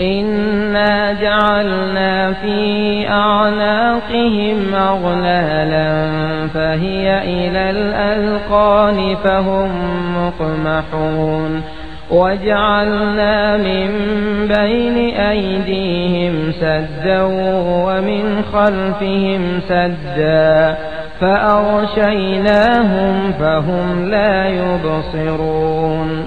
إنا جعلنا في أعناقهم أغلالا فهي إلى الألقان فهم مقمحون وجعلنا من بين أيديهم سدا ومن خلفهم سدا فأغشيناهم فهم لا يبصرون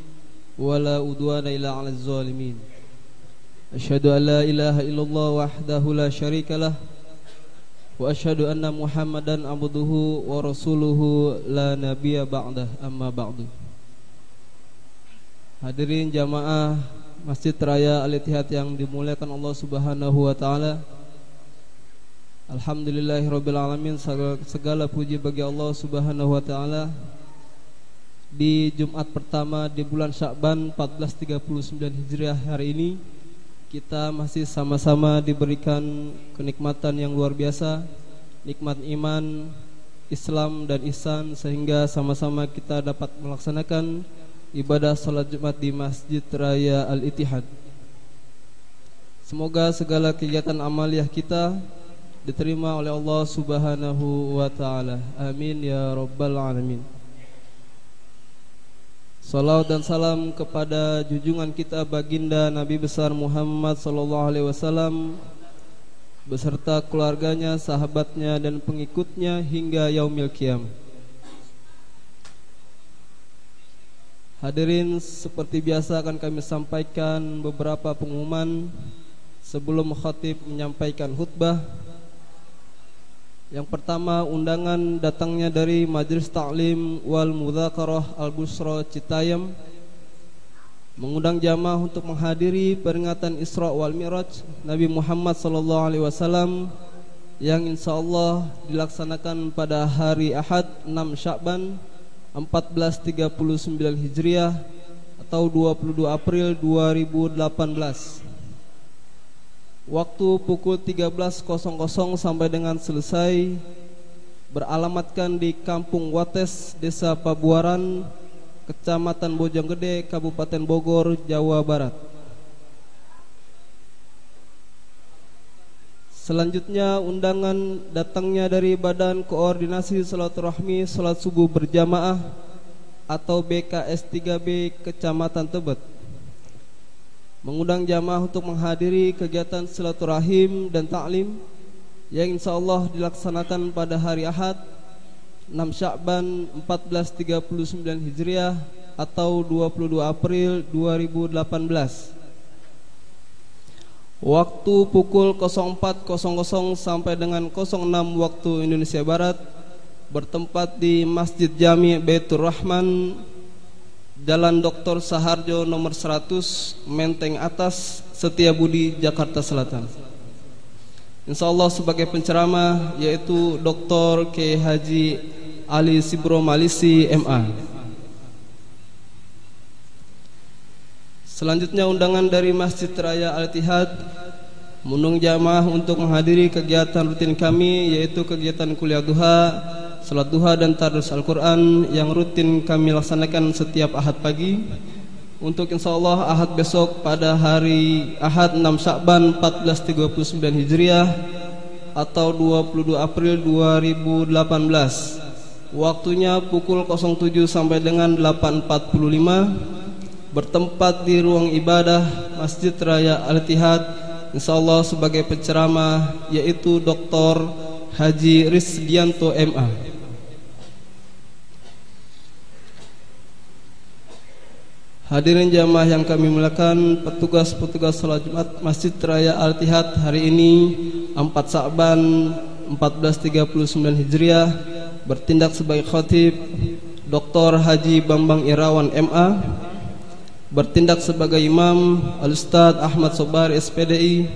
ولا أدوان إلا على الظالمين. أشهد أن لا إله إلا الله وحده لا شريك له وأشهد أن محمدا عبده ورسوله لا نبي بعده أما بعد. Hadirin jamaah Masjid Raya Al-Ittihad yang dimuliakan Allah Subhanahu wa taala. Alhamdulillahirabbil alamin segala puji bagi Allah Subhanahu wa taala di Jumat pertama di bulan Syakban 1439 Hijriah hari ini kita masih sama-sama diberikan kenikmatan yang luar biasa nikmat iman Islam dan ihsan sehingga sama-sama kita dapat melaksanakan ibadah salat Jumat di Masjid Raya Al-Ittihad Semoga segala kegiatan amaliah kita diterima oleh Allah Subhanahu wa taala. Amin ya rabbal alamin. Salam dan salam kepada junjungan kita baginda Nabi besar Muhammad sallallahu alaihi wasallam beserta keluarganya, sahabatnya dan pengikutnya hingga yaumil qiyam. Hadirin seperti biasa akan kami sampaikan beberapa pengumuman sebelum khatib menyampaikan khutbah. Yang pertama undangan datangnya dari Majelis Ta'lim wal Mudzakarah Al-Busra Citayam. Mengundang jamaah untuk menghadiri peringatan Isra wal Mi'raj Nabi Muhammad sallallahu alaihi wasallam yang insyaallah dilaksanakan pada hari Ahad 6 Syakban 1439 Hijriah atau 22 April 2018 Waktu pukul 13.00 sampai dengan selesai Beralamatkan di Kampung Wates, Desa Pabuaran, Kecamatan Bojonggede, Kabupaten Bogor, Jawa Barat. Selanjutnya undangan datangnya dari Badan Koordinasi Rahmi Salat Subuh Berjamaah Atau BKS 3B Kecamatan Tebet mengundang jamaah untuk menghadiri kegiatan silaturahim dan taklim yang insyaallah dilaksanakan pada hari Ahad 6 Syakban 1439 Hijriah atau 22 April 2018 Waktu pukul 04.00 sampai dengan 06 waktu Indonesia Barat bertempat di Masjid Jami Baitur Rahman Jalan Dr. Saharjo nomor 100 Menteng Atas Setiabudi Jakarta Selatan Insya Allah sebagai penceramah yaitu Dr. K. Haji Ali Sibro Malisi MA Selanjutnya undangan dari Masjid Raya Al-Tihad Menung jamaah untuk menghadiri kegiatan rutin kami yaitu kegiatan kuliah duha salat duha dan tadrus Al-Quran yang rutin kami laksanakan setiap ahad pagi. Untuk insyaallah ahad besok pada hari ahad 6 Syakban 1439 Hijriah atau 22 April 2018 waktunya pukul 07 sampai dengan 8.45 bertempat di ruang ibadah Masjid Raya Al-Tihad insyaallah sebagai penceramah yaitu Dr. Haji Rizdianto MA Hadirin jamaah yang kami muliakan, petugas-petugas salat Jumat Masjid Raya Al-Tihad hari ini 4 Sa'ban 1439 Hijriah bertindak sebagai khatib Dr. Haji Bambang Irawan MA bertindak sebagai imam Al-Ustaz Ahmad Sobar SPDI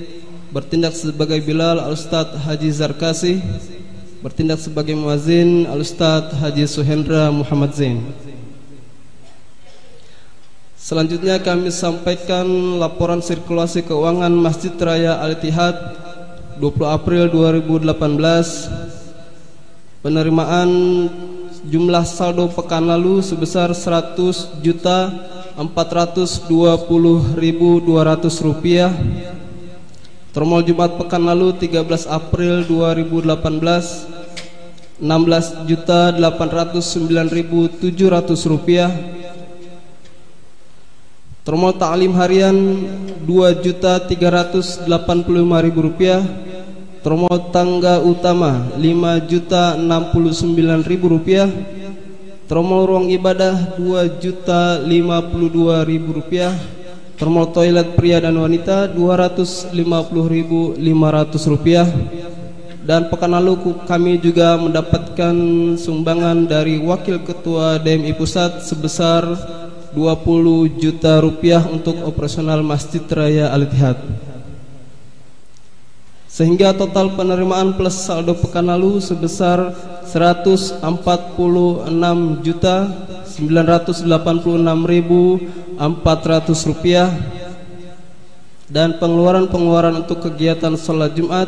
bertindak sebagai Bilal Al-Ustaz Haji Zarkasi bertindak sebagai muazin Al-Ustaz Haji Suhendra Muhammad Zain Selanjutnya kami sampaikan laporan sirkulasi keuangan Masjid Raya Al-Ittihad 20 April 2018 Penerimaan jumlah saldo pekan lalu sebesar 100 juta 420 ribu 200 rupiah. Termol Jumat pekan lalu 13 April 2018 16 juta 809 ribu 700 rupiah Termol Ta'lim harian Rp2.385.000 Termol tangga utama Rp5.069.000 Termol ruang ibadah Rp2.052.000 Termol toilet pria dan wanita Rp250.500 Dan pekan lalu kami juga mendapatkan sumbangan dari Wakil Ketua DMI Pusat sebesar 20 juta rupiah untuk operasional Masjid Raya Al-Ittihad. Sehingga total penerimaan plus saldo pekan lalu sebesar 146 juta 986.400 rupiah. Dan pengeluaran-pengeluaran untuk kegiatan sholat Jumat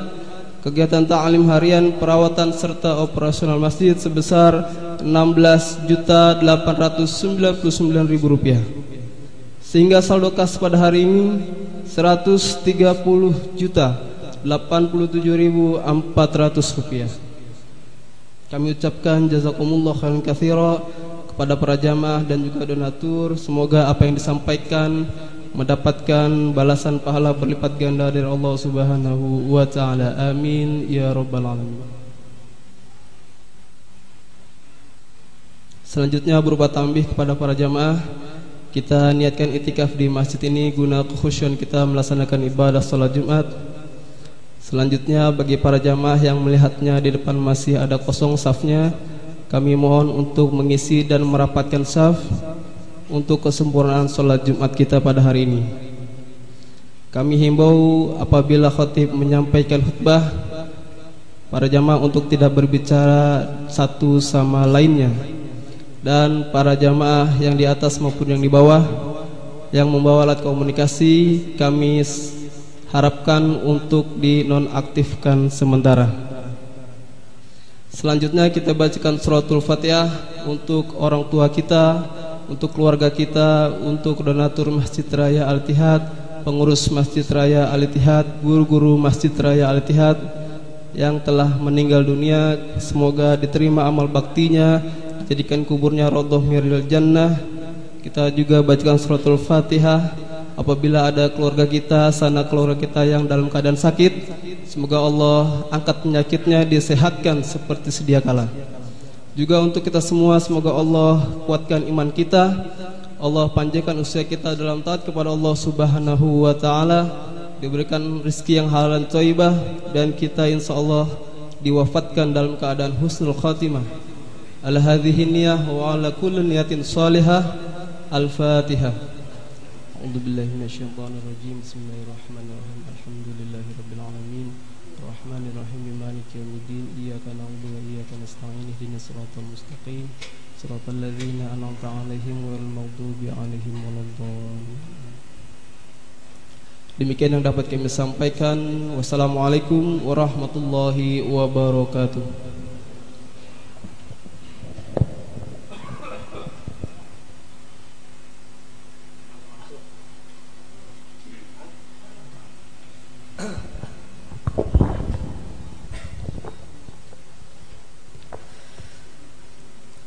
kegiatan ta'lim harian perawatan serta operasional masjid sebesar 16.899.000 rupiah. Sehingga saldo kas pada hari ini 130 juta 87.400 rupiah. Kami ucapkan jazakumullah khairan katsira kepada para jamaah dan juga donatur. Semoga apa yang disampaikan mendapatkan balasan pahala berlipat ganda dari Allah Subhanahu wa taala. Amin ya rabbal alamin. Selanjutnya berupa tambih kepada para jamaah Kita niatkan itikaf di masjid ini Guna kekhusyuan kita melaksanakan ibadah salat Jumat. Selanjutnya bagi para jamaah yang melihatnya di depan masih ada kosong safnya Kami mohon untuk mengisi dan merapatkan saf Untuk kesempurnaan salat Jumat kita pada hari ini Kami himbau apabila khatib menyampaikan khutbah Para jamaah untuk tidak berbicara satu sama lainnya dan para jamaah yang di atas maupun yang di bawah yang membawa alat komunikasi kami harapkan untuk dinonaktifkan sementara. Selanjutnya kita bacakan suratul Fatihah untuk orang tua kita, untuk keluarga kita, untuk donatur Masjid Raya Al-Ittihad, pengurus Masjid Raya Al-Ittihad, guru-guru Masjid Raya Al-Ittihad yang telah meninggal dunia, semoga diterima amal baktinya jadikan kuburnya rodoh miril jannah. Kita juga bacakan suratul fatihah. Apabila ada keluarga kita sana keluarga kita yang dalam keadaan sakit semoga Allah angkat penyakitnya disehatkan seperti sedia kala juga untuk kita semua semoga Allah kuatkan iman kita Allah panjangkan usia kita dalam taat kepada Allah Subhanahu wa taala, diberikan rizki yang halal dan thayyibah dan kita insya Allah diwafatkan dalam keadaan husnul khatimah. Al hadhihi niyyah wa ala kulli niyatin salihah. Al Fatihah. A'udzu billahi minasyaitonir. Bismillahirrahmanirrahim. مالك يوم الدين إياك نعبد وإياك نستعين اهدنا الصراط المستقيم صراط الذين أنعمت عليهم غير المغضوب عليهم ولا الضالين Demikian yang dapat kami sampaikan. Wassalamualaikum warahmatullahi wabarakatuh.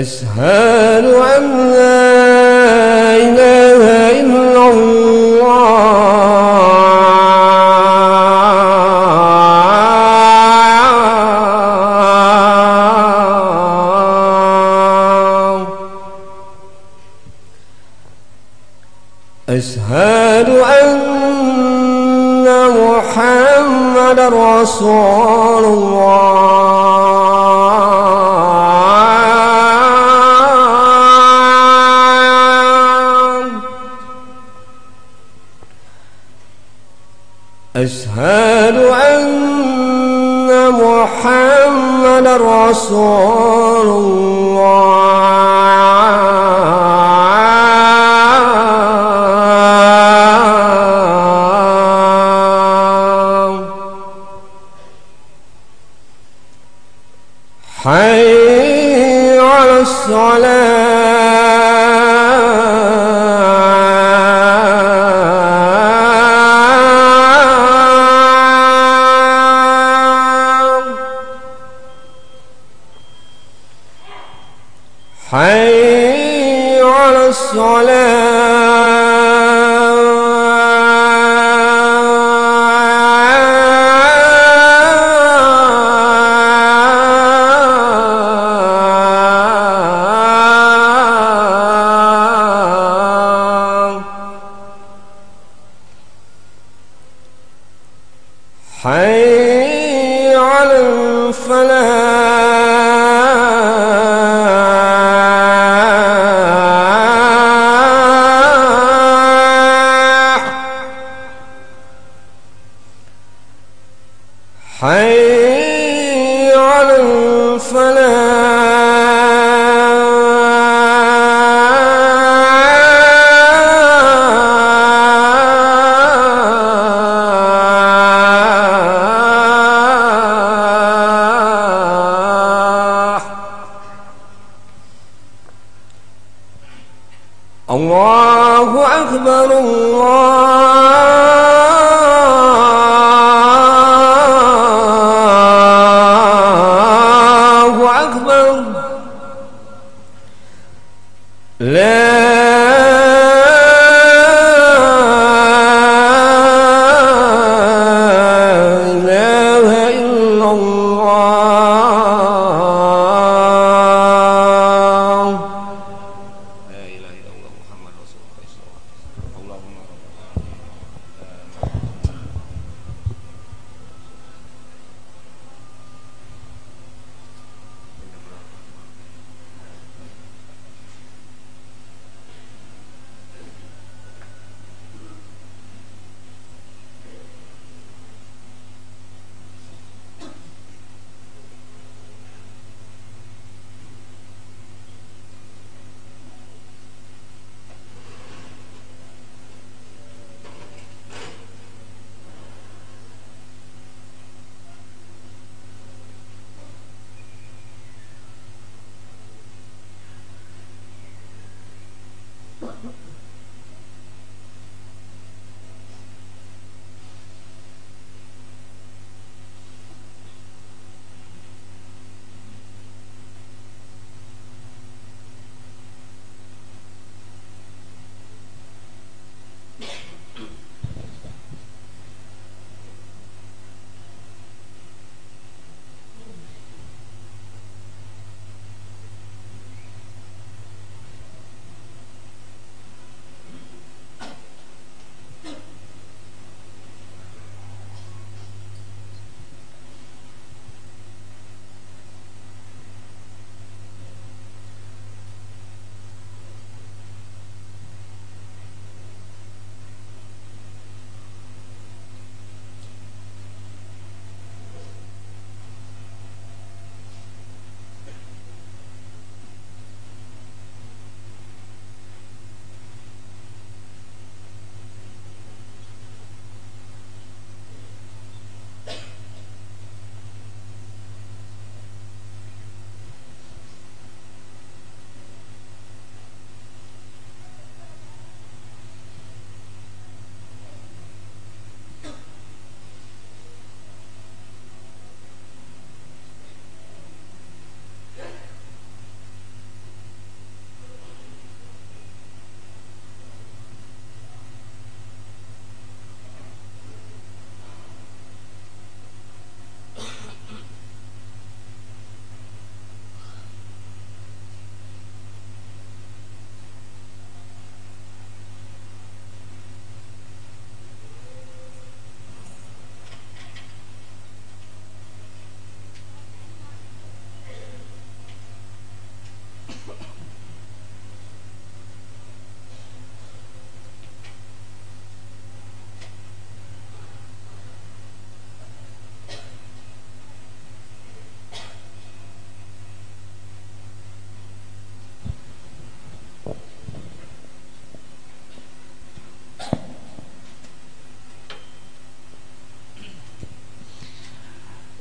أسهال عمنا على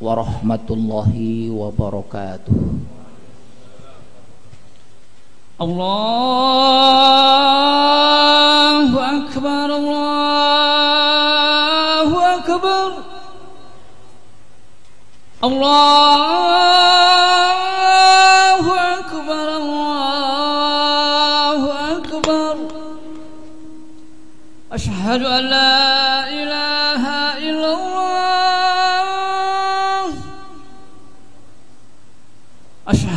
warahmatullahi wabarakatuh الله أكبر الله أكبر الله أكبر الله أكبر أشهد أن لا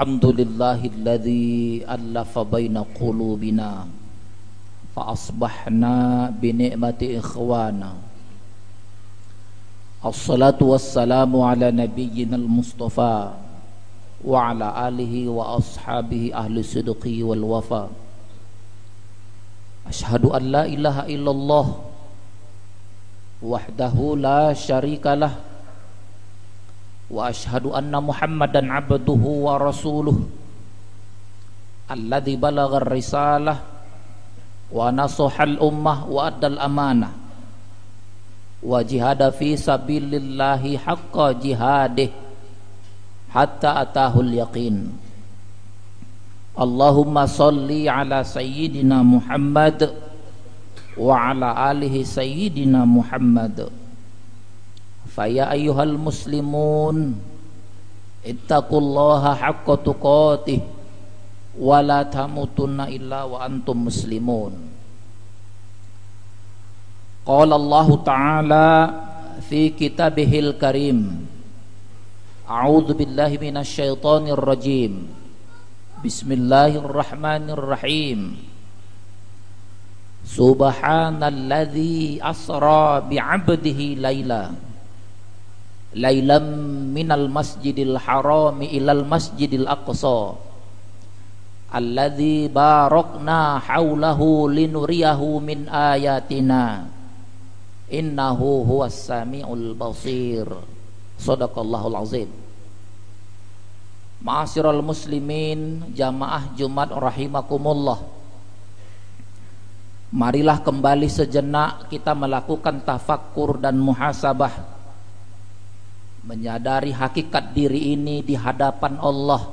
الحمد لله الذي ألف بين قلوبنا فأصبحنا بنعمة إخوانا. الصلاة والسلام على نبينا المصطفى وعلى آله وأصحابه أهل الصدق والوفاء. أشهد أن لا إله إلا الله وحده لا شريك له واشهد ان محمدا عبده ورسوله الذي بلغ الرساله ونصح الامه وادى الامانه وجهاد في سبيل الله حق جهاده حتى اتاه اليقين اللهم صل على سيدنا محمد وعلى اله سيدنا محمد Faya ayyuhal muslimun Ittaqullaha haqqa tuqatih Wa la tamutunna illa wa antum muslimun Qala Allah Ta'ala Fi kitabihil karim A'udhu billahi minasyaitonir rajim Bismillahirrahmanirrahim Subhanalladzi asra bi'abdihi lailah lailam minal masjidil harami ilal masjidil aqsa. Alladhi barokna haulahu linuriyahu min ayatina. Innahu huwas samiul basir. Sadaqallahul azim. Ma'asyiral muslimin jamaah Jumat rahimakumullah. Marilah kembali sejenak kita melakukan tafakkur dan muhasabah menyadari hakikat diri ini di hadapan Allah.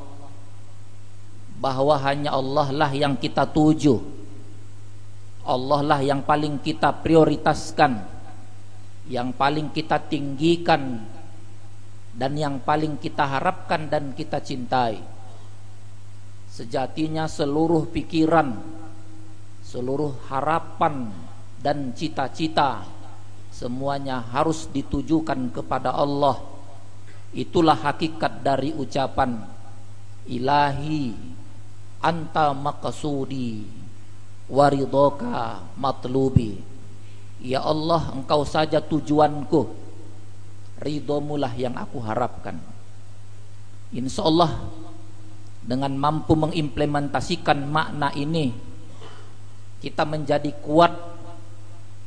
Bahwa hanya Allah lah yang kita tuju. Allah lah yang paling kita prioritaskan. Yang paling kita tinggikan. Dan yang paling kita harapkan dan kita cintai. Sejatinya seluruh pikiran seluruh harapan dan cita-cita semuanya harus ditujukan kepada Allah itulah hakikat dari ucapan ilahi anta maqsudi waridoka matlubi. Ya Allah engkau saja tujuanku. Ridhomulah yang aku harapkan. Insya Allah dengan mampu mengimplementasikan makna ini kita menjadi kuat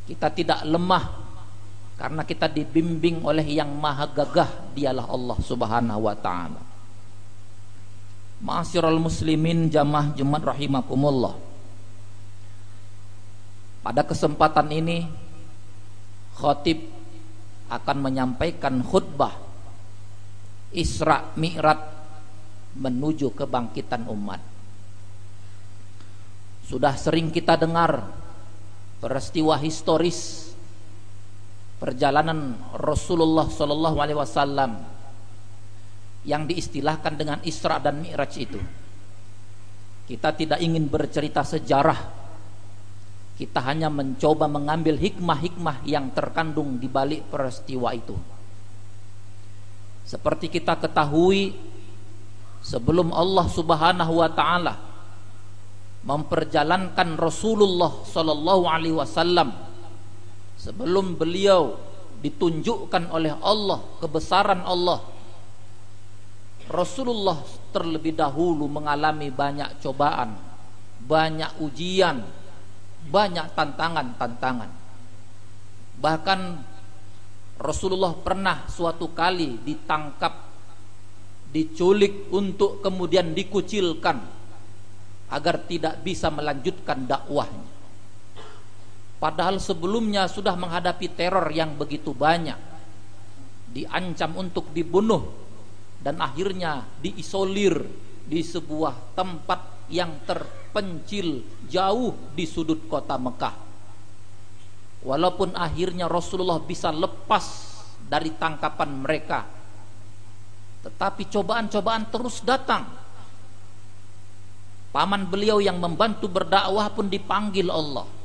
kita tidak lemah karena kita dibimbing oleh yang maha gagah dialah Allah subhanahu wa ta'ala Ma'asyiral muslimin jamaah Jumat rahimakumullah pada kesempatan ini khatib akan menyampaikan khutbah Isra Mi'raj menuju kebangkitan umat. Sudah sering kita dengar peristiwa historis perjalanan Rasulullah Shallallahu Alaihi Wasallam yang diistilahkan dengan Isra dan Mi'raj itu. Kita tidak ingin bercerita sejarah kita hanya mencoba mengambil hikmah-hikmah yang terkandung di balik peristiwa itu. Seperti kita ketahui sebelum Allah Subhanahu wa taala memperjalankan Rasulullah sallallahu alaihi wasallam sebelum beliau ditunjukkan oleh Allah kebesaran Allah Rasulullah terlebih dahulu mengalami banyak cobaan, banyak ujian, banyak tantangan-tantangan. Bahkan Rasulullah pernah suatu kali ditangkap, diculik untuk kemudian dikucilkan agar tidak bisa melanjutkan dakwahnya. Padahal sebelumnya sudah menghadapi teror yang begitu banyak. Diancam untuk dibunuh dan akhirnya diisolir di sebuah tempat yang ter pencil jauh di sudut kota Mekah. Walaupun akhirnya Rasulullah bisa lepas dari tangkapan mereka, tetapi cobaan-cobaan terus datang. Paman beliau yang membantu berdakwah pun dipanggil Allah.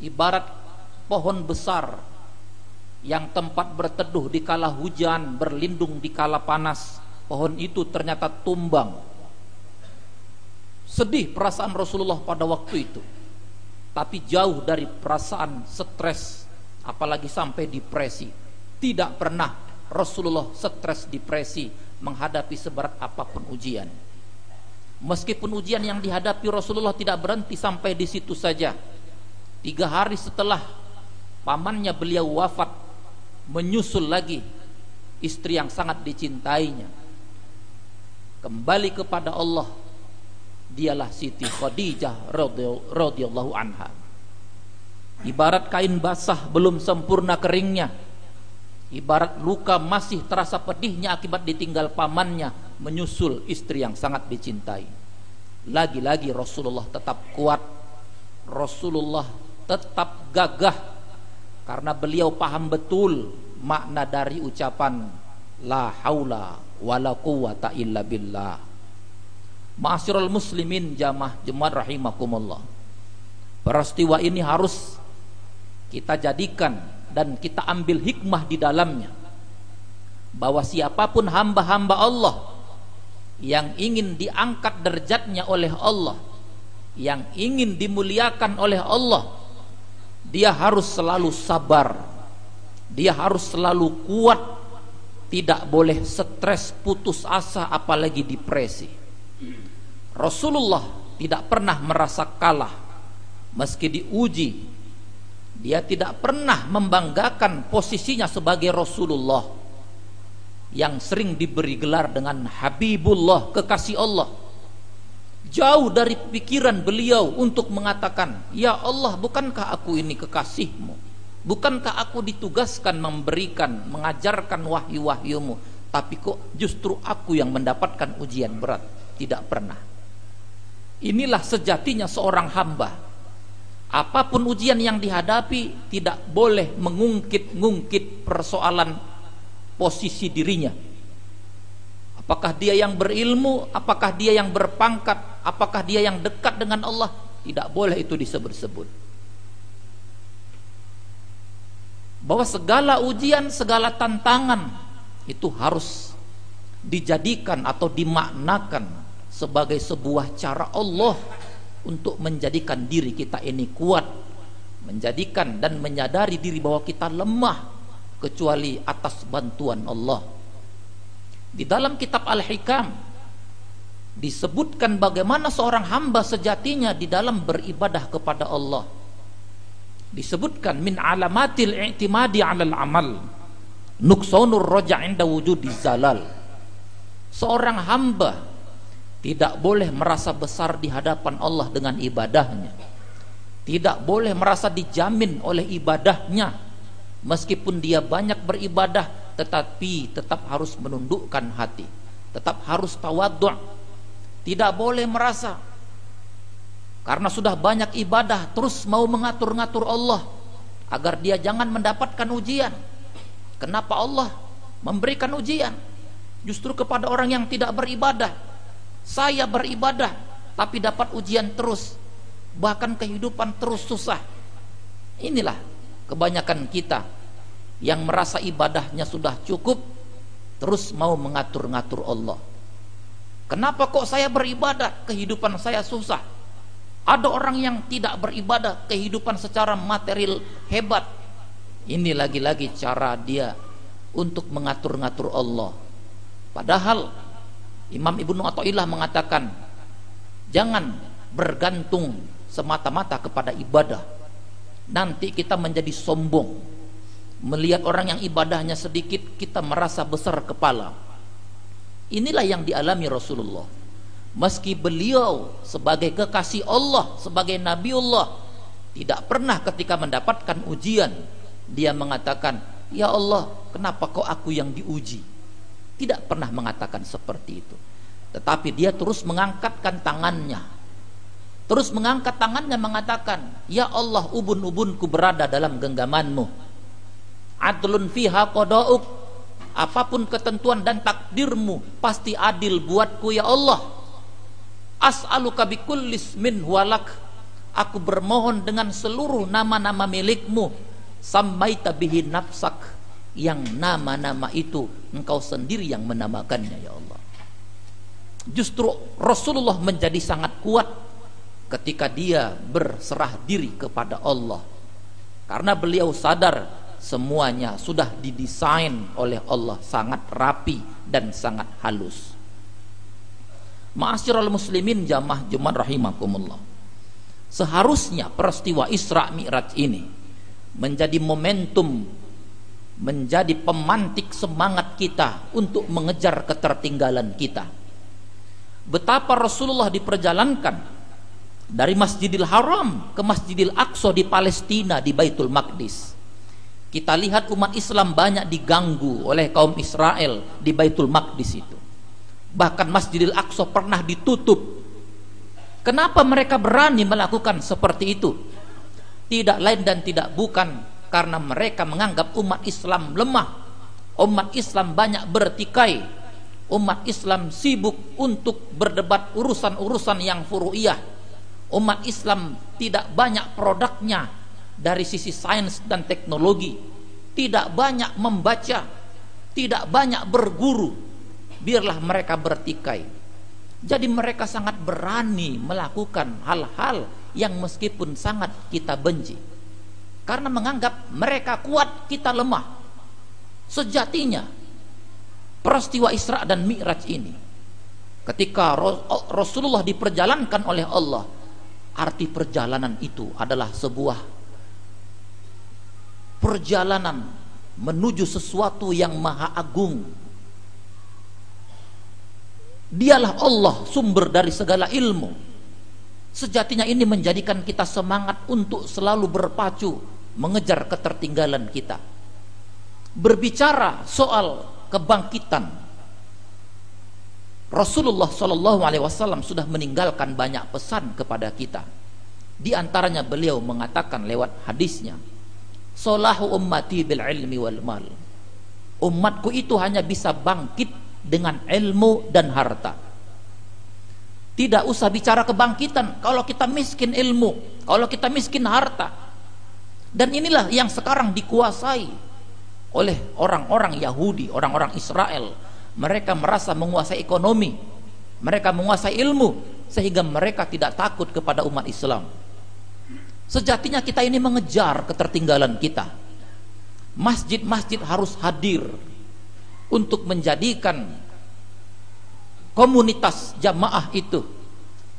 Ibarat pohon besar yang tempat berteduh di kala hujan, berlindung di kala panas, pohon itu ternyata tumbang Sedih perasaan Rasulullah pada waktu itu. Tapi jauh dari perasaan stres, apalagi sampai depresi. Tidak pernah Rasulullah stres depresi menghadapi seberat apa pun ujian. Meskipun ujian yang dihadapi Rasulullah tidak berhenti sampai di situ saja. Tiga hari setelah pamannya beliau wafat, menyusul lagi istri yang sangat dicintainya. Kembali kepada Allah dialah Siti Khadijah radhiyallahu anha. Ibarat kain basah belum sempurna keringnya. Ibarat luka masih terasa pedihnya akibat ditinggal pamannya menyusul istri yang sangat dicintai. Lagi-lagi Rasulullah tetap kuat. Rasulullah tetap gagah karena beliau paham betul makna dari ucapan la haula wala quwata illa billah Ma'asyiral muslimin jamaah jemaat rahimakumullah. Peristiwa ini harus kita jadikan dan kita ambil hikmah di dalamnya. Bahwa siapa pun hamba-hamba Allah yang ingin diangkat derajatnya oleh Allah, yang ingin dimuliakan oleh Allah, dia harus selalu sabar. Dia harus selalu kuat, tidak boleh stres, putus asa apalagi depresi. Rasulullah tidak pernah merasa kalah meski diuji. Dia tidak pernah membanggakan posisinya sebagai Rasulullah yang sering diberi gelar dengan Habibullah, kekasih Allah. Jauh dari pikiran beliau untuk mengatakan, "Ya Allah, bukankah aku ini kekasihmu? Bukankah aku ditugaskan memberikan, mengajarkan wahyu-wahyumu, tapi kok justru aku yang mendapatkan ujian berat?" Tidak pernah. Inilah sejatinya seorang hamba. Apa pun ujian yang dihadapi tidak boleh mengungkit-ngungkit persoalan posisi dirinya. Apakah dia yang berilmu, apakah dia yang berpangkat, apakah dia yang dekat dengan Allah, tidak boleh itu disebut-sebut. bahwa segala ujian, segala tantangan itu harus dijadikan atau dimaknakan sebagai sebuah cara Allah untuk menjadikan diri kita ini kuat, menjadikan dan menyadari diri bahwa kita lemah kecuali atas bantuan Allah. Di dalam kitab Al-Hikam disebutkan bagaimana seorang hamba sejatinya di dalam beribadah kepada Allah. Disebutkan min alamatil i'timadi 'alal amal nuksonur roja inda wujudi zalal. Seorang hamba tidak boleh merasa besar di hadapan Allah dengan ibadahnya. Tidak boleh merasa dijamin oleh ibadahnya meskipun dia banyak beribadah tetapi tetap harus menundukkan hati tetap harus tawadhu tidak boleh merasa karena sudah banyak ibadah terus mau mengatur-ngatur Allah agar dia jangan mendapatkan ujian. Kenapa Allah memberikan ujian? Justru kepada orang yang tidak beribadah. Saya beribadah tapi dapat ujian terus. Bahkan kehidupan terus susah. Inilah kebanyakan kita yang merasa ibadahnya sudah cukup terus mau mengatur-ngatur Allah. Kenapa kok saya beribadah kehidupan saya susah? Ada orang yang tidak beribadah kehidupan secara material hebat. Ini lagi-lagi cara dia untuk mengatur-ngatur Allah. Padahal Imam Ibnu Athaillah mengatakan jangan bergantung semata-mata kepada ibadah. Nanti kita menjadi sombong. Melihat orang yang ibadahnya sedikit kita merasa besar kepala. Inilah yang dialami Rasulullah meski beliau sebagai kekasih Allah, sebagai Nabi Allah, tidak pernah ketika mendapatkan ujian dia mengatakan, "Ya Allah, kenapa kok aku yang diuji?" Tidak pernah mengatakan seperti itu. Tetapi dia terus mengangkatkan tangannya. Terus mengangkat tangannya mengatakan, "Ya Allah, ubun-ubunku berada dalam genggamanmu. Adlun fiha qada'uk." Apa pun ketentuan dan takdirmu pasti adil buatku ya Allah. As'aluka bikullis min walak aku bermohon dengan seluruh nama-nama milikmu. Sampai tabihin nafsak. Yang nama-nama itu engkau sendiri yang menamakannya ya Allah. Justru Rasulullah menjadi sangat kuat ketika dia berserah diri kepada Allah. Karena beliau sadar semuanya sudah didesain oleh Allah sangat rapi dan sangat halus Ma'asyiral muslimin jamaah Jumat rahimakumullah. Seharusnya peristiwa Isra Mi'raj ini menjadi momentum menjadi pemantik semangat kita untuk mengejar ketertinggalan kita. Betapa Rasulullah diperjalankan dari Masjidil Haram ke Masjidil Aqsa di Palestina di Baitul Maqdis. Kita lihat umat Islam banyak diganggu oleh kaum Israel di Baitul Maqdis itu. Bahkan Masjidil Aqsa pernah ditutup. Kenapa mereka berani melakukan seperti itu? Tidak lain dan tidak bukan karena mereka menganggap umat Islam lemah. Umat Islam banyak bertikai. Umat Islam sibuk untuk berdebat urusan-urusan yang furu'iyah. Umat Islam tidak banyak produknya dari sisi sains dan teknologi tidak banyak membaca tidak banyak berguru biarlah mereka bertikai. Jadi mereka sangat berani melakukan hal-hal yang meskipun sangat kita benci. Karena menganggap mereka kuat kita lemah. Sejatinya peristiwa Isra dan Mi'raj ini ketika Rasulullah diperjalankan oleh Allah arti perjalanan itu adalah sebuah perjalanan menuju sesuatu yang maha agung Dialah Allah sumber dari segala ilmu. Sejatinya ini menjadikan kita semangat untuk selalu berpacu mengejar ketertinggalan kita. Berbicara soal kebangkitan. Rasulullah Shallallahu Alaihi Wasallam sudah meninggalkan banyak pesan kepada kita. Di antaranya beliau mengatakan lewat hadisnya, "Solahu ummati bil ilmi wal mal." Umatku itu hanya bisa bangkit dengan ilmu dan harta. Tidak usah bicara kebangkitan kalau kita miskin ilmu, kalau kita miskin harta. Dan inilah yang sekarang dikuasai oleh orang-orang Yahudi, orang-orang Israel. Mereka merasa menguasai ekonomi, mereka menguasai ilmu, sehingga mereka tidak takut kepada umat Islam. Sejatinya kita ini mengejar ketertinggalan kita. Masjid-masjid harus hadir untuk menjadikan komunitas jamaah itu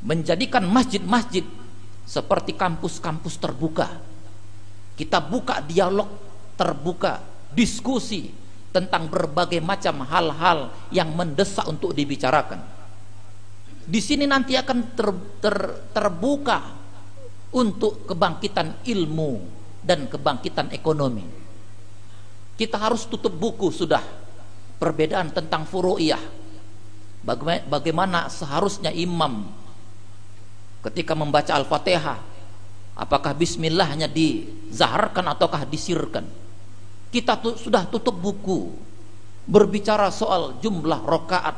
menjadikan masjid-masjid seperti kampus-kampus terbuka. Kita buka dialog terbuka, diskusi tentang berbagai macam hal-hal yang mendesak untuk dibicarakan. Di sini nanti akan ter, ter, terbuka untuk kebangkitan ilmu dan kebangkitan ekonomi. Kita harus tutup buku sudah. Perbedaan tentang furu'iyah. Bagaimana, seharusnya imam ketika membaca Al-Fatihah? Apakah bismillah hanya dizaharkan ataukah disirkan? Kita tu, sudah tutup buku. Berbicara soal jumlah rokaat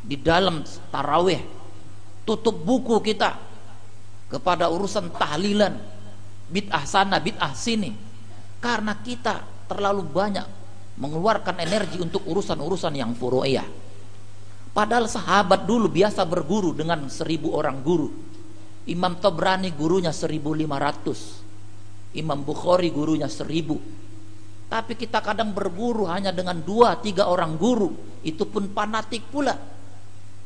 di dalam tarawih. Tutup buku kita kepada urusan tahlilan. Bid'ah sana bid'ah sini. Karena kita terlalu banyak mengeluarkan energi untuk urusan-urusan yang furu'iyah. Padahal sahabat dulu biasa berguru dengan seribu orang guru. Imam Tobrani gurunya 1500 Imam Bukhari gurunya 1000 tapi kita kadang berguru hanya dengan dua tiga orang guru. Itu pun fanatik pula.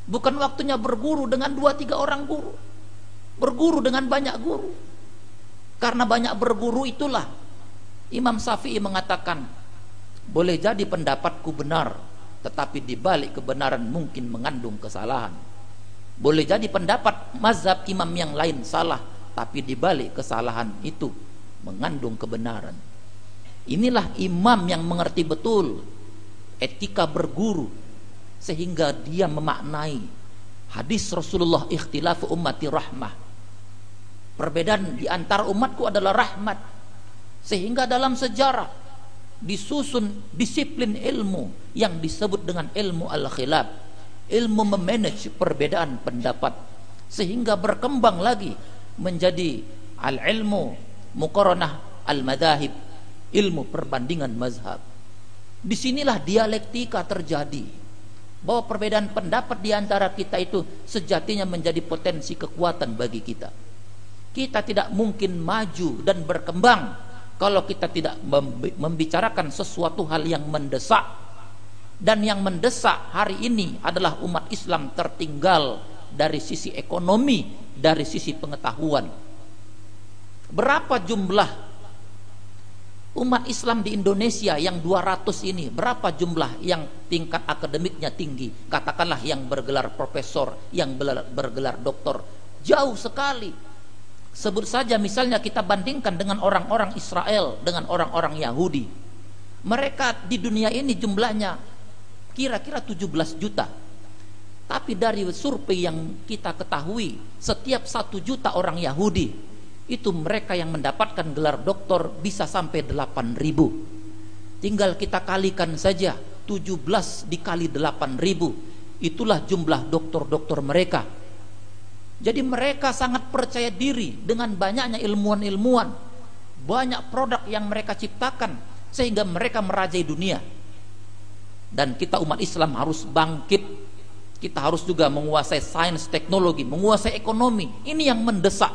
Bukan waktunya berguru dengan dua tiga orang guru berguru dengan banyak guru karena banyak berguru itulah Imam Syafi'i mengatakan boleh jadi pendapatku benar tetapi di balik kebenaran mungkin mengandung kesalahan boleh jadi pendapat mazhab imam yang lain salah, tapi dibalik kesalahan itu mengandung kebenaran. Inilah imam yang mengerti betul etika berguru sehingga dia memaknai hadis Rasulullah ikhtilaf ummati rahmah. Perbedaan di antara umatku adalah rahmat. Sehingga dalam sejarah disusun disiplin ilmu yang disebut dengan ilmu al-khilaf. Ilmu memanage perbedaan pendapat. Sehingga berkembang lagi menjadi al-ilmu muqaranah al-madahib ilmu perbandingan mazhab. Di sinilah dialektika terjadi bahwa perbedaan pendapat di antara kita itu sejatinya menjadi potensi kekuatan bagi kita kita tidak mungkin maju dan berkembang kalau kita tidak membicarakan sesuatu hal yang mendesak dan yang mendesak hari ini adalah umat Islam tertinggal dari sisi ekonomi, dari sisi pengetahuan. Berapa jumlah umat Islam di Indonesia yang 200 ini, berapa jumlah yang tingkat akademiknya tinggi? Katakanlah yang bergelar profesor, yang bergelar doktor. Jauh sekali. Sebut saja misalnya kita bandingkan dengan orang-orang Israel, dengan orang-orang Yahudi. Mereka di dunia ini jumlahnya kira-kira 17 juta. Tapi dari survei yang kita ketahui, setiap satu juta orang Yahudi itu mereka yang mendapatkan gelar doktor bisa sampai 8 ribu. Tinggal kita kalikan saja 17 dikali 8 ribu. Itulah jumlah doktor-doktor mereka. Jadi mereka sangat percaya diri dengan banyaknya ilmuwan-ilmuwan, banyak produk yang mereka ciptakan sehingga mereka merajai dunia. Dan kita umat Islam harus bangkit. Kita harus juga menguasai sains teknologi menguasai ekonomi. Ini yang mendesak.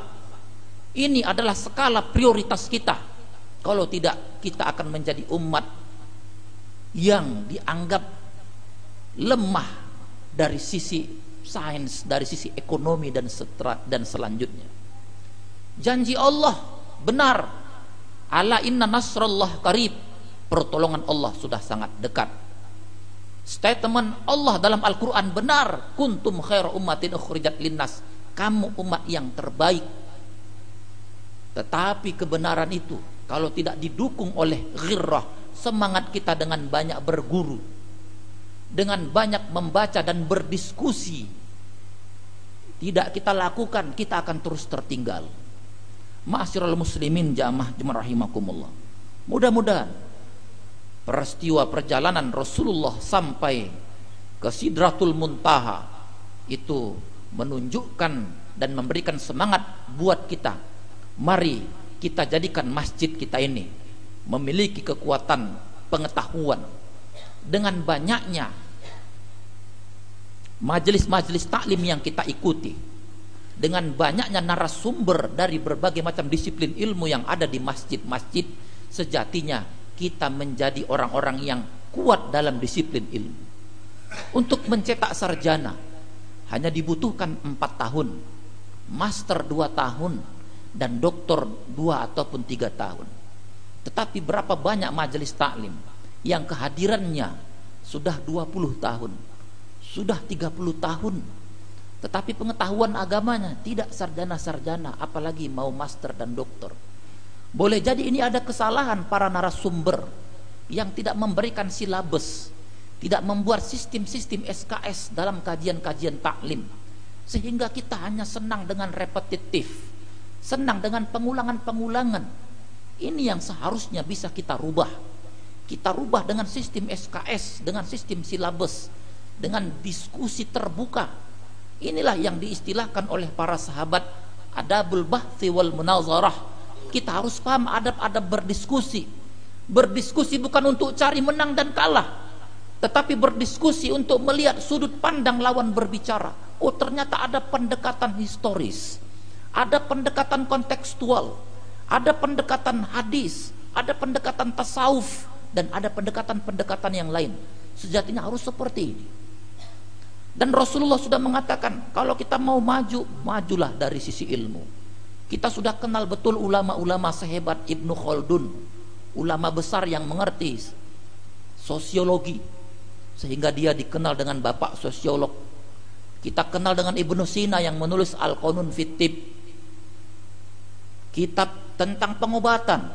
Ini adalah skala prioritas kita. Kalau tidak kita akan menjadi umat yang dianggap lemah dari sisi sains dari sisi ekonomi dan setra, dan selanjutnya janji Allah benar ala inna nasrullah karib pertolongan Allah sudah sangat dekat Statement Allah dalam Al-Quran benar. Kuntum khair ummatin ukhrijat linnas. Kamu umat yang terbaik. Tetapi kebenaran itu kalau tidak didukung oleh ghirrah, semangat kita dengan banyak berguru, dengan banyak membaca dan berdiskusi, tidak kita lakukan, kita akan terus tertinggal. Ma'asyiral muslimin jamaah jemaah rahimakumullah. Mudah-mudahan peristiwa perjalanan Rasulullah sampai ke Sidratul Muntaha itu menunjukkan dan memberikan semangat buat kita. Mari kita jadikan masjid kita ini memiliki kekuatan pengetahuan dengan banyaknya majelis-majelis taklim yang kita ikuti dengan banyaknya narasumber dari berbagai macam disiplin ilmu yang ada di masjid-masjid sejatinya kita menjadi orang-orang yang kuat dalam disiplin ilmu. Untuk mencetak sarjana hanya dibutuhkan empat tahun master dua tahun dan doktor dua ataupun tiga tahun. Tetapi berapa banyak majelis taklim? Yang kehadirannya sudah 20 tahun, sudah 30 tahun. Tetapi pengetahuan agamanya tidak sarjana-sarjana, apalagi mau master dan doktor. Boleh jadi ini ada kesalahan para narasumber yang tidak memberikan silabus, tidak membuat sistem-sistem SKS dalam kajian-kajian taklim. Sehingga kita hanya senang dengan repetitif, senang dengan pengulangan-pengulangan ini yang seharusnya bisa kita rubah. Kita rubah dengan sistem SKS, dengan sistem silabus, dengan diskusi terbuka. Inilah yang diistilahkan oleh para sahabat adabul bahthi wal munazarah. Kita harus paham adab-adab berdiskusi. Berdiskusi bukan untuk cari menang dan kalah, tetapi berdiskusi untuk melihat sudut pandang lawan berbicara. Oh, ternyata ada pendekatan historis, ada pendekatan kontekstual, ada pendekatan hadis, ada pendekatan tasawuf dan ada pendekatan-pendekatan yang lain. Sejatinya harus seperti ini. Dan Rasulullah sudah mengatakan, kalau kita mau maju, majulah dari sisi ilmu. Kita sudah kenal betul ulama-ulama sehebat Ibnu Khaldun, ulama besar yang mengerti sosiologi sehingga dia dikenal dengan bapak sosiolog. Kita kenal dengan Ibnu Sina yang menulis Al-Qanun Fitib kitab tentang pengobatan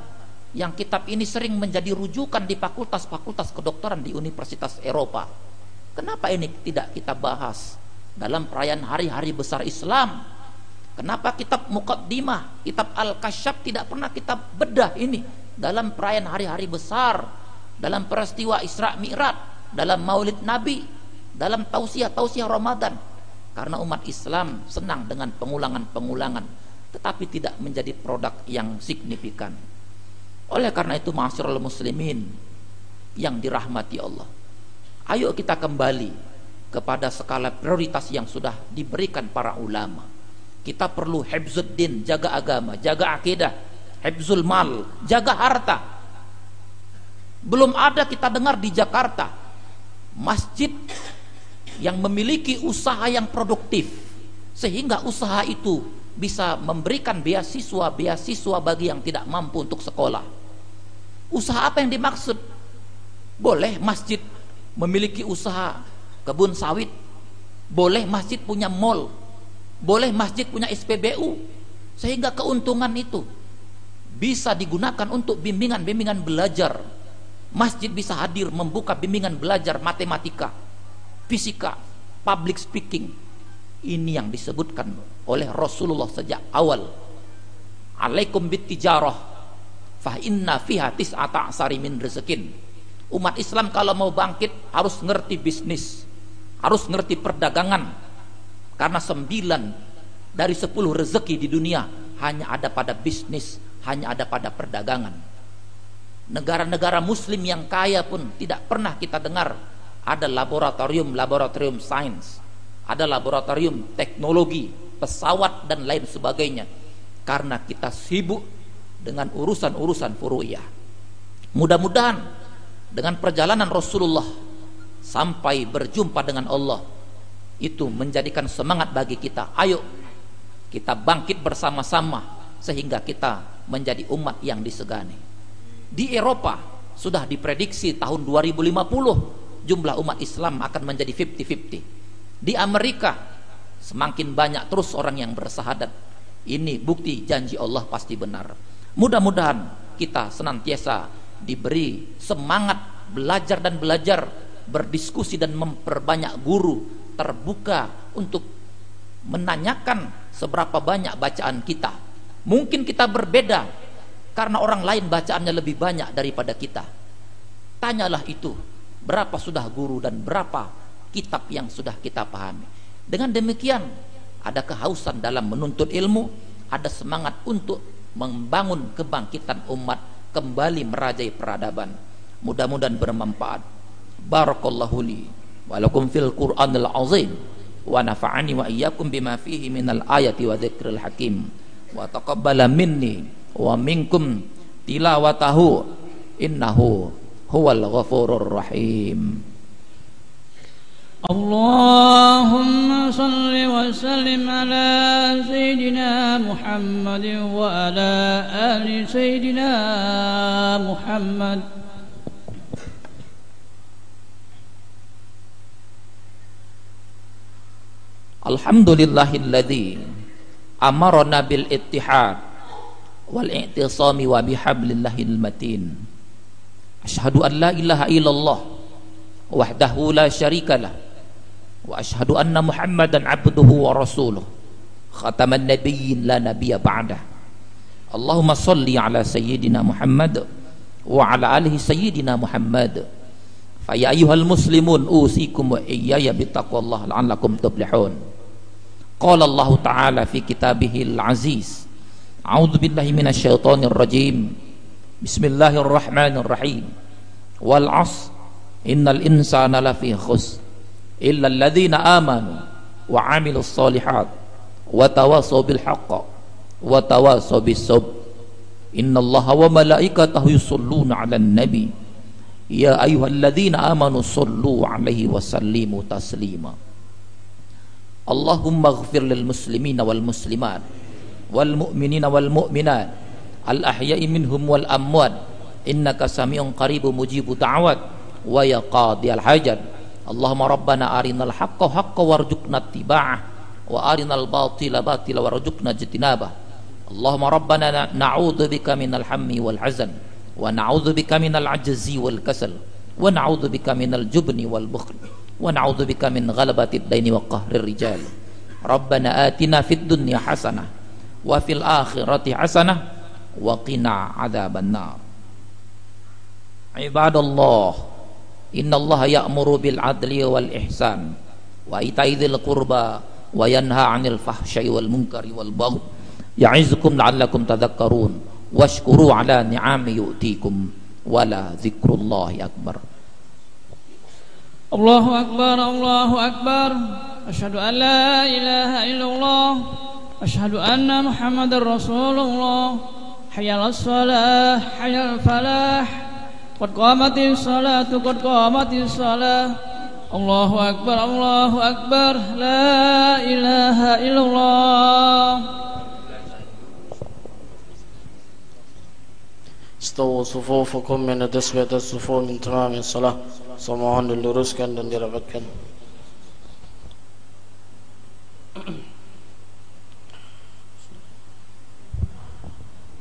yang kitab ini sering menjadi rujukan di fakultas-fakultas kedokteran di universitas Eropa. Kenapa ini tidak kita bahas dalam perayaan hari-hari besar Islam? Kenapa kitab Muqaddimah, kitab Al-Kasyaf tidak pernah kita bedah ini dalam perayaan hari-hari besar, dalam peristiwa Isra Mi'raj, dalam Maulid Nabi, dalam tausiah-tausiah Ramadan? Karena umat Islam senang dengan pengulangan-pengulangan tetapi tidak menjadi produk yang signifikan. Oleh karena itu masyarakat muslimin yang dirahmati Allah. Ayo kita kembali kepada skala prioritas yang sudah diberikan para ulama. Kita perlu hibzuddin, jaga agama, jaga akidah, hibzul mal, jaga harta. Belum ada kita dengar di Jakarta masjid yang memiliki usaha yang produktif sehingga usaha itu bisa memberikan beasiswa-beasiswa bagi yang tidak mampu untuk sekolah. Usaha apa yang dimaksud? Boleh masjid memiliki usaha kebun sawit, boleh masjid punya mall, boleh masjid punya SPBU, sehingga keuntungan itu bisa digunakan untuk bimbingan-bimbingan belajar. Masjid bisa hadir membuka bimbingan belajar matematika, fisika, public speaking. Ini yang disebutkan oleh Rasulullah sejak awal alaikum bittijarah fa inna fiha tis'ata min rezekin umat Islam kalau mau bangkit harus ngerti bisnis harus ngerti perdagangan. Karena sembilan dari sepuluh rezeki di dunia hanya ada pada bisnis hanya ada pada perdagangan. Negara-negara muslim yang kaya pun tidak pernah kita dengar ada laboratorium-laboratorium sains ada laboratorium teknologi pesawat dan lain sebagainya. Karena kita sibuk dengan urusan-urusan furu'iyah. Mudah-mudahan dengan perjalanan Rasulullah sampai berjumpa dengan Allah itu menjadikan semangat bagi kita ayo kita bangkit bersama-sama sehingga kita menjadi umat yang disegani di Eropa sudah diprediksi tahun 2050 jumlah umat Islam akan menjadi 50-50 di Amerika Semakin banyak terus orang yang bersahadat. Ini bukti janji Allah pasti benar. Mudah-mudahan kita senantiasa diberi semangat belajar dan belajar, berdiskusi dan memperbanyak guru, terbuka untuk menanyakan seberapa banyak bacaan kita. Mungkin kita berbeda karena orang lain bacaannya lebih banyak daripada kita. Tanyalah itu, berapa sudah guru dan berapa kitab yang sudah kita pahami. Dengan demikian ada kehausan dalam menuntut ilmu, ada semangat untuk membangun kebangkitan umat kembali merajai peradaban. Mudah-mudahan bermanfaat. Barakallahu li walakum fil qur'anil azim. Wa nafa'ani wa iyyakum bima fihi minal ayati wa dzikril hakim. Wa taqabbala minni wa minkum tilawatahu. Innahu huwal ghafurur rahim اللهم صل وسلم على سيدنا محمد وعلى آل سيدنا محمد Alhamdulillahilladzi amarna bil ittihad wal i'tisami wa bihablillahil matin. Asyhadu an la ilaha illallah wahdahu la syarikalah wa ashhadu anna muhammadan abduhu wa rasuluh. Khataman nabiyyin la nabiyya ba'dah. Allahumma salli ala sayyidina Muhammad wa ala alihi sayyidina Muhammad. Fa ya ayyuhal muslimun usikum wa iyaya bittaqwallah la'allakum tuflihun. Qala Allah ta'ala fi kitabihil aziz a'udzu billahi minasy syaithanir rajim. Bismillahirrahmanirrahim. Wal 'asr. Innal insana lafi khusr illa alladhina amanu wa amilus solihat wa tawasaw bil haqq wa tawasaw bis sabr innallaha wa malaikatahu yusalluna 'alan nabi ya ayyuhalladzina amanu sallu 'alaihi wa sallimu taslima Allahumma ighfir lil muslimina wal muslimat wal mu'minina wal mu'minat al ahya'i minhum wal amwat innaka sami'un qaribun mujibu da'wat wa ya qadiyal hajat اللهم ربنا أرنا الحق حقا وارزقنا اتباعه وأرنا الباطل باطلا وارزقنا اجتنابه. اللهم ربنا نعوذ بك من الهم والحزن ونعوذ بك من العجز والكسل ونعوذ بك من الجبن والبخل ونعوذ بك من غلبة الدين وقهر الرجال. ربنا آتنا في الدنيا حسنة وفي الآخرة حسنة وقنا عذاب النار. عباد الله إن الله يأمر بالعدل والإحسان وإيتاء ذي القربى وينهى عن الفحشاء والمنكر والبغي يعزكم لعلكم تذكرون واشكروا على نعم يؤتيكم ولا ذكر الله أكبر الله أكبر الله أكبر. أشهد أن لا إله إلا الله. أشهد أن محمد رسول الله. حي الصلاة حي الفلاح. قد قامت الصلاة قد قامت الصلاة. الله أكبر الله أكبر. لا إله إلا الله. استووا صفوفكم من تسوية الصفوف من تمام الصلاة. Semohon diluruskan dan dirapatkan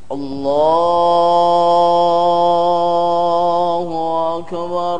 الله أكبر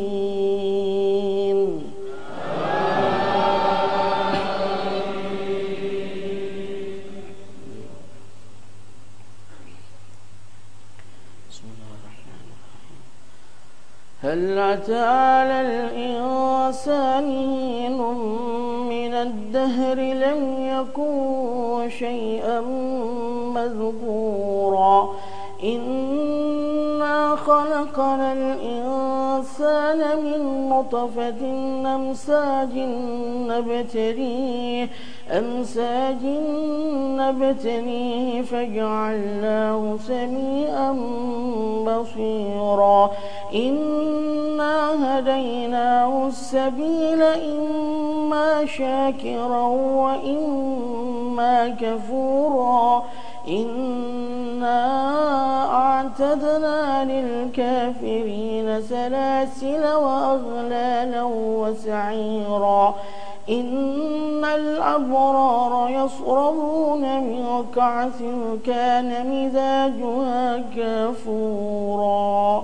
هل أتى على الإنسان من الدهر لم يكن شيئا مذكورا إنا خلقنا الإنسان من نطفة أمساج نبتليه أمساج نبتليه فجعلناه سميعا بصيرا إنا هديناه السبيل إما شاكرا وإما كفورا إنا أعتدنا للكافرين سلاسل وأغلالا وسعيرا إن الأبرار يصرمون من كعس كان مزاجها كافورا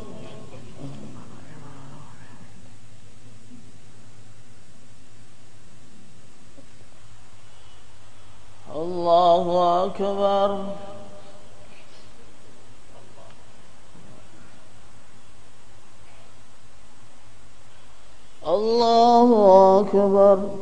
الله أكبر. الله أكبر.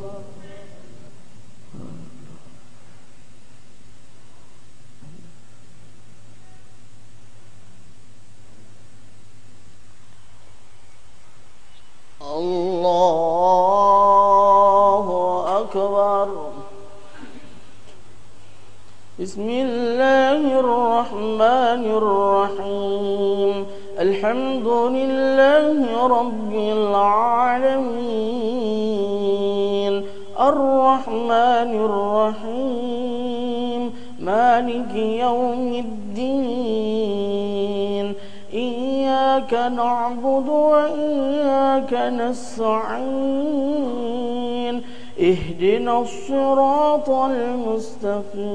الصراط المستقيم.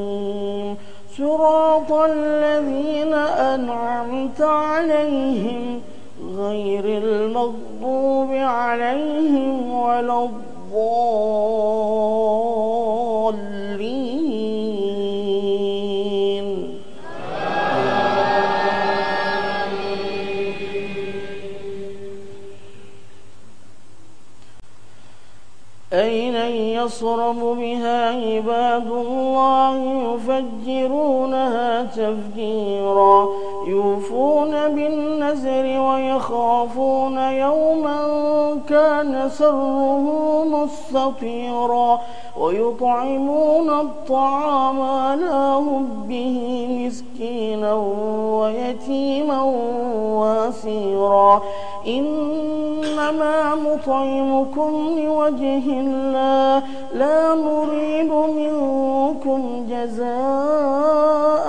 إنما نطعمكم لوجه الله لا نريد منكم جزاء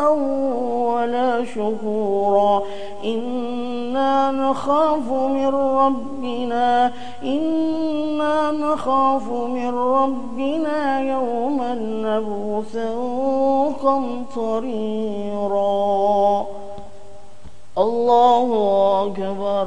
ولا شكورا. إنا نخاف من ربنا إنا نخاف من ربنا يوما نبوسا قمطريرا. الله أكبر.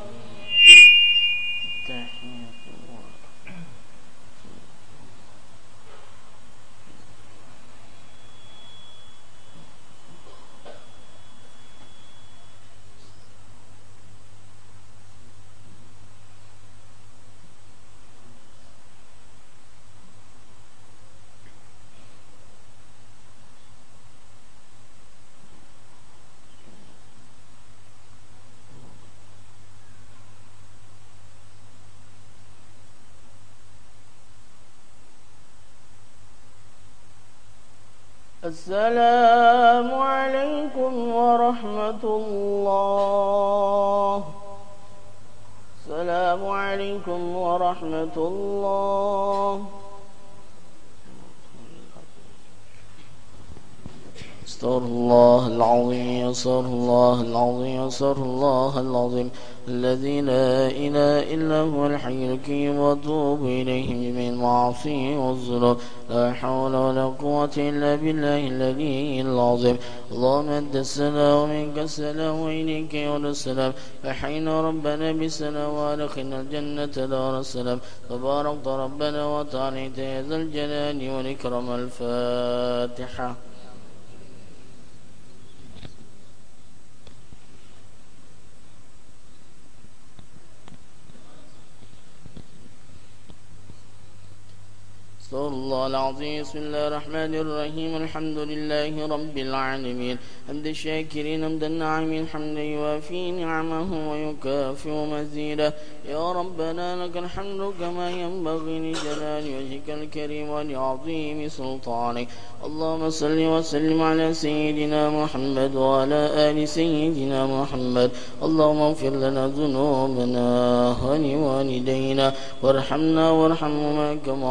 السلام عليكم ورحمة الله. السلام عليكم ورحمة الله. استغفر الله العظيم استغفر الله العظيم استغفر الله العظيم. الذي لا إله إلا هو الحي الكريم وأتوب إليه من المعاصي والذنوب لا حول ولا قوة إلا بالله الذي العظيم. اللهم أنت السلام ومنك السلام وإليك يرد السلام. فحينا ربنا بالسلام وأدخلنا الجنة دار السلام. تباركت ربنا وتعاليت يا ذا الجلال والإكرام الفاتحة. استغفر الله العظيم بسم الله الرحمن الرحيم الحمد لله رب العالمين حمد الشاكرين حمد الناعمين حمدا يوافي نعمه ويكافئ مزيده. يا ربنا لك الحمد كما ينبغي لجلال وجهك الكريم ولعظيم سلطانك. اللهم صل وسلم على سيدنا محمد وعلى آل سيدنا محمد. اللهم اغفر لنا ذنوبنا ولوالدينا وارحمنا وارحمهما كما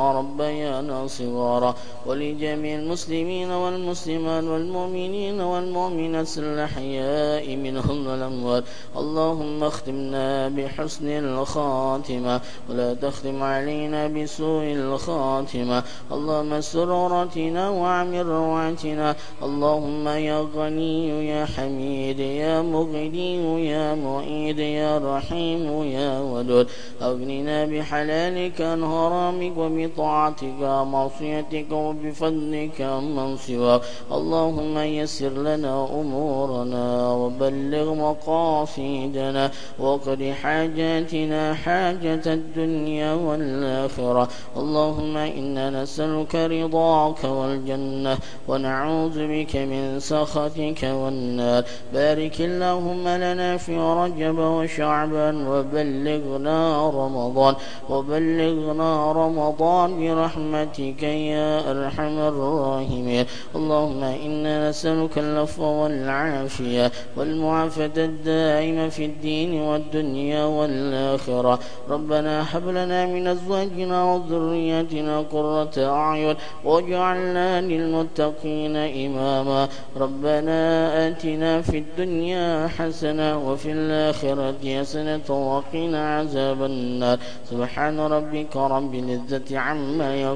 ربيانا صغارا ولجميع المسلمين والمسلمات والمؤمنين والمؤمنات الأحياء منهم والأموات. اللهم اختمنا بحسن الخاتمة ولا تختم علينا بسوء الخاتمة. اللهم استر عوراتنا وعمر روعتنا. اللهم يا غني يا حميد يا مغني يا معيد يا رحيم يا ودود أغننا بحلالك عن حرامك وبطاعتك ومعصيتك وبفضلك عمن سواك. اللهم يسر لنا أمورنا وبلغ مقاصدنا وقد حاجاتنا حاجة الدنيا والآخرة. اللهم إنا نسألك رضاك والجنة ونعوذ بك من سخطك والنار. بارك اللهم لنا في رجب وشعبان وبلغنا رمضان. وبلغنا رمضان برحمتك يا أرحم الراحمين. اللهم إنا نسألك العفو والعافية والمعافاة الدائمة في الدين والدنيا والآخرة. ربنا هب لنا من أزواجنا وذرياتنا قرة أعين واجعلنا للمتقين إماما. ربنا آتنا في الدنيا حسنة وفي الآخرة حسنة وقنا عذاب النار. سبحان ربك رب العزة عما